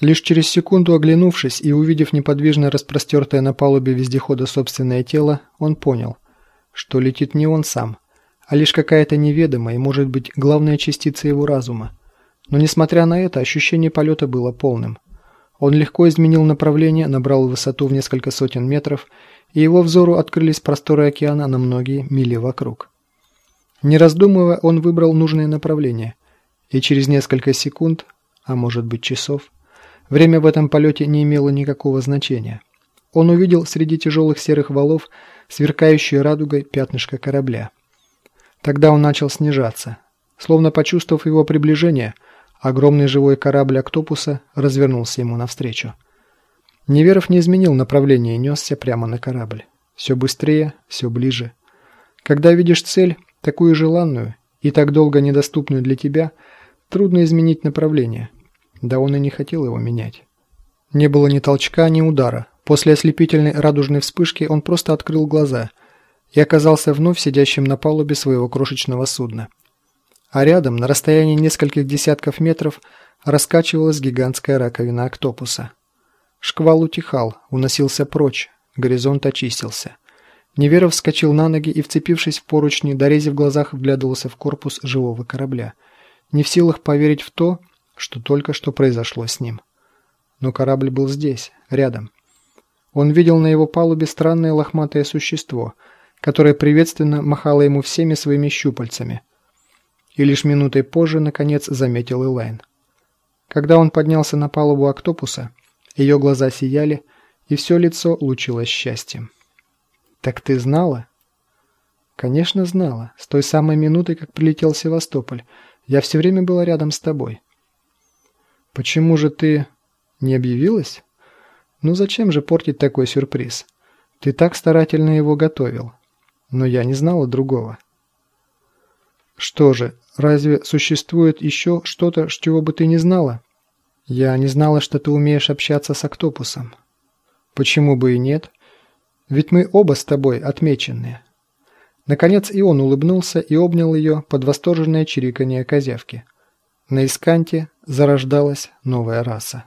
Лишь через секунду оглянувшись и увидев неподвижно распростертое на палубе вездехода собственное тело, он понял, что летит не он сам, а лишь какая-то неведомая и, может быть, главная частица его разума. Но несмотря на это, ощущение полета было полным. Он легко изменил направление, набрал высоту в несколько сотен метров, и его взору открылись просторы океана на многие мили вокруг. Не раздумывая, он выбрал нужное направление, и через несколько секунд, а может быть часов, Время в этом полете не имело никакого значения. Он увидел среди тяжелых серых валов сверкающее радугой пятнышко корабля. Тогда он начал снижаться. Словно почувствовав его приближение, огромный живой корабль «Октопуса» развернулся ему навстречу. Неверов не изменил направление и несся прямо на корабль. Все быстрее, все ближе. Когда видишь цель, такую желанную и так долго недоступную для тебя, трудно изменить направление – да он и не хотел его менять. Не было ни толчка, ни удара. После ослепительной радужной вспышки он просто открыл глаза и оказался вновь сидящим на палубе своего крошечного судна. А рядом, на расстоянии нескольких десятков метров, раскачивалась гигантская раковина октопуса. Шквал утихал, уносился прочь, горизонт очистился. Неверов вскочил на ноги и, вцепившись в поручни, дорезив глазах, вглядывался в корпус живого корабля. Не в силах поверить в то, что только что произошло с ним. Но корабль был здесь, рядом. Он видел на его палубе странное лохматое существо, которое приветственно махало ему всеми своими щупальцами. И лишь минутой позже, наконец, заметил Элайн. Когда он поднялся на палубу октопуса, ее глаза сияли, и все лицо лучилось счастьем. «Так ты знала?» «Конечно знала. С той самой минуты, как прилетел Севастополь. Я все время была рядом с тобой». «Почему же ты не объявилась?» «Ну зачем же портить такой сюрприз? Ты так старательно его готовил. Но я не знала другого». «Что же, разве существует еще что-то, чего бы ты не знала?» «Я не знала, что ты умеешь общаться с Октопусом». «Почему бы и нет? Ведь мы оба с тобой отмеченные». Наконец и он улыбнулся и обнял ее под восторженное чириканье козявки. На Исканте зарождалась новая раса.